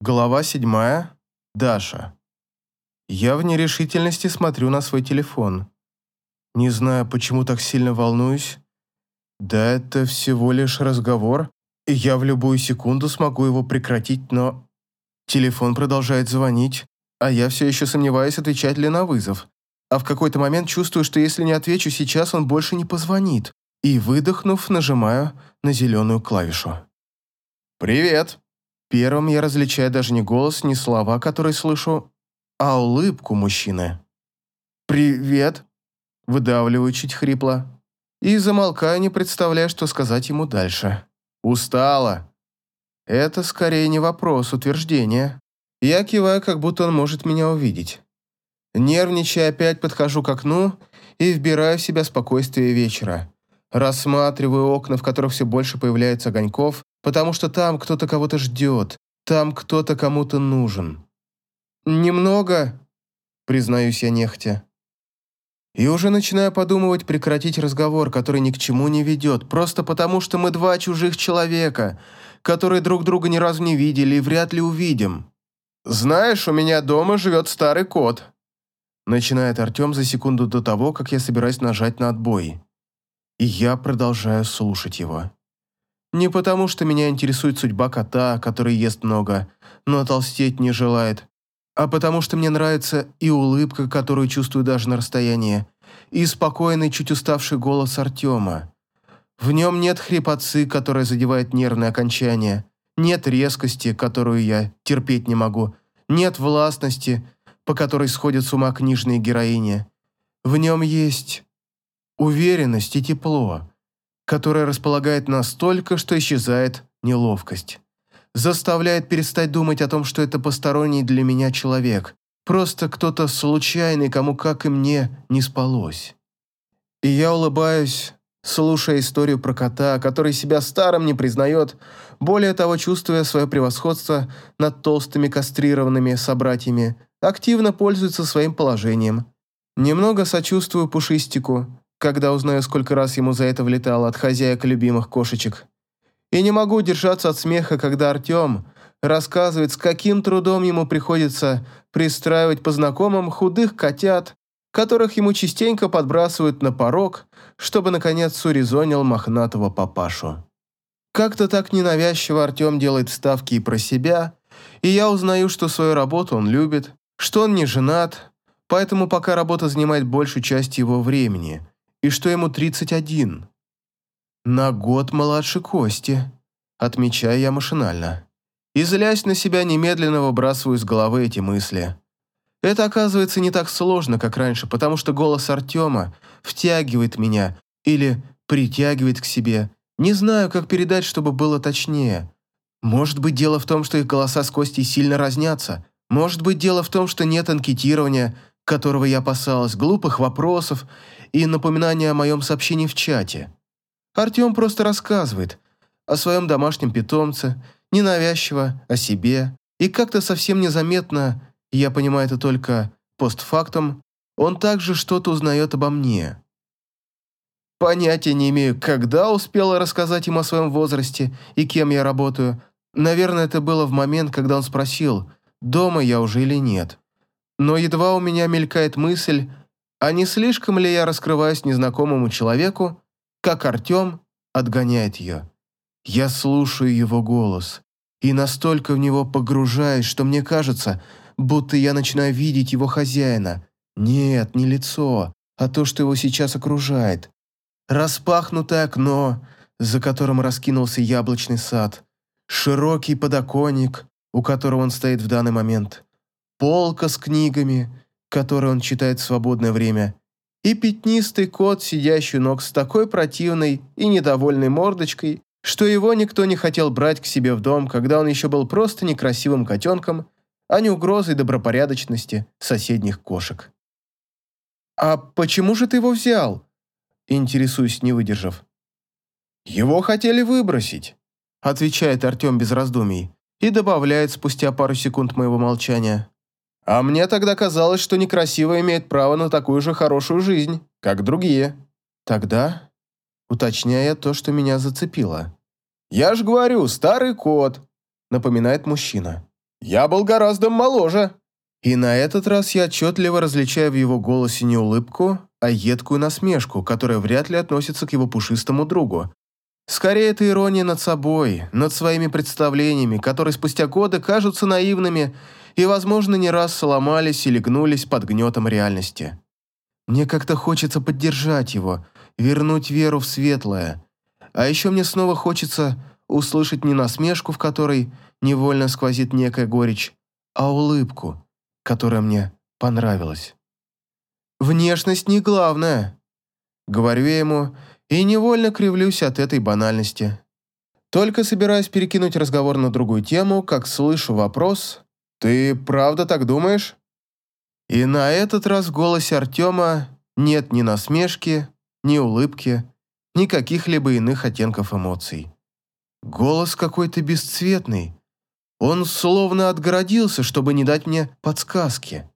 Глава седьмая. Даша. Я в нерешительности смотрю на свой телефон. Не знаю, почему так сильно волнуюсь. Да это всего лишь разговор, и я в любую секунду смогу его прекратить, но... Телефон продолжает звонить, а я все еще сомневаюсь, отвечать ли на вызов. А в какой-то момент чувствую, что если не отвечу сейчас, он больше не позвонит. И, выдохнув, нажимаю на зеленую клавишу. «Привет!» Первым я различаю даже не голос, не слова, которые слышу, а улыбку мужчины. «Привет!» Выдавливаю чуть хрипло. И замолкаю, не представляя, что сказать ему дальше. «Устала!» Это скорее не вопрос, утверждение. Я киваю, как будто он может меня увидеть. Нервничая, опять подхожу к окну и вбираю в себя спокойствие вечера. Рассматриваю окна, в которых все больше появляется огоньков, потому что там кто-то кого-то ждет, там кто-то кому-то нужен. «Немного», — признаюсь я нехотя. И уже начинаю подумывать прекратить разговор, который ни к чему не ведет, просто потому что мы два чужих человека, которые друг друга ни разу не видели и вряд ли увидим. «Знаешь, у меня дома живет старый кот», — начинает Артем за секунду до того, как я собираюсь нажать на отбой. И я продолжаю слушать его. Не потому, что меня интересует судьба кота, который ест много, но толстеть не желает, а потому что мне нравится и улыбка, которую чувствую даже на расстоянии, и спокойный, чуть уставший голос Артема. В нем нет хрипотцы, которая задевает нервные окончания, нет резкости, которую я терпеть не могу, нет властности, по которой сходят с ума книжные героини. В нем есть уверенность и тепло, которое располагает настолько, что исчезает неловкость. Заставляет перестать думать о том, что это посторонний для меня человек, просто кто-то случайный, кому, как и мне, не спалось. И я улыбаюсь, слушая историю про кота, который себя старым не признает, более того, чувствуя свое превосходство над толстыми кастрированными собратьями, активно пользуется своим положением. Немного сочувствую Пушистику, когда узнаю, сколько раз ему за это влетало от хозяек любимых кошечек. И не могу держаться от смеха, когда Артем рассказывает, с каким трудом ему приходится пристраивать по знакомым худых котят, которых ему частенько подбрасывают на порог, чтобы, наконец, урезонил мохнатого папашу. Как-то так ненавязчиво Артем делает ставки и про себя, и я узнаю, что свою работу он любит, что он не женат, поэтому пока работа занимает большую часть его времени – и что ему 31. На год младше Кости, отмечаю я машинально. И злясь на себя, немедленно выбрасываю из головы эти мысли. Это оказывается не так сложно, как раньше, потому что голос Артема втягивает меня или притягивает к себе. Не знаю, как передать, чтобы было точнее. Может быть, дело в том, что их голоса с Костей сильно разнятся. Может быть, дело в том, что нет анкетирования, которого я опасалась, глупых вопросов и напоминания о моем сообщении в чате. Артем просто рассказывает о своем домашнем питомце, ненавязчиво, о себе, и как-то совсем незаметно, я понимаю это только постфактум, он также что-то узнает обо мне. Понятия не имею, когда успела рассказать ему о своем возрасте и кем я работаю. Наверное, это было в момент, когда он спросил, дома я уже или нет. Но едва у меня мелькает мысль, а не слишком ли я раскрываюсь незнакомому человеку, как Артем отгоняет ее. Я слушаю его голос и настолько в него погружаюсь, что мне кажется, будто я начинаю видеть его хозяина. Нет, не лицо, а то, что его сейчас окружает. Распахнутое окно, за которым раскинулся яблочный сад, широкий подоконник, у которого он стоит в данный момент, полка с книгами, которые он читает в свободное время, и пятнистый кот, сидящий ног с такой противной и недовольной мордочкой, что его никто не хотел брать к себе в дом, когда он еще был просто некрасивым котенком, а не угрозой добропорядочности соседних кошек. «А почему же ты его взял?» Интересуюсь, не выдержав. «Его хотели выбросить», — отвечает Артем без раздумий и добавляет спустя пару секунд моего молчания. А мне тогда казалось, что некрасиво имеет право на такую же хорошую жизнь, как другие. Тогда, уточняя то, что меня зацепило. «Я ж говорю, старый кот», — напоминает мужчина. Я был гораздо моложе. И на этот раз я отчетливо различаю в его голосе не улыбку, а едкую насмешку, которая вряд ли относится к его пушистому другу. Скорее, это ирония над собой, над своими представлениями, которые спустя годы кажутся наивными и, возможно, не раз сломались или гнулись под гнетом реальности. Мне как-то хочется поддержать его, вернуть веру в светлое. А еще мне снова хочется услышать не насмешку, в которой невольно сквозит некая горечь, а улыбку, которая мне понравилась. «Внешность не главное», — говорю я ему, и невольно кривлюсь от этой банальности. Только собираюсь перекинуть разговор на другую тему, как слышу вопрос «Ты правда так думаешь?» И на этот раз в голосе Артема нет ни насмешки, ни улыбки, ни каких-либо иных оттенков эмоций. Голос какой-то бесцветный. Он словно отгородился, чтобы не дать мне подсказки.